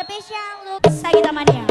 Spesial untuk da Mania.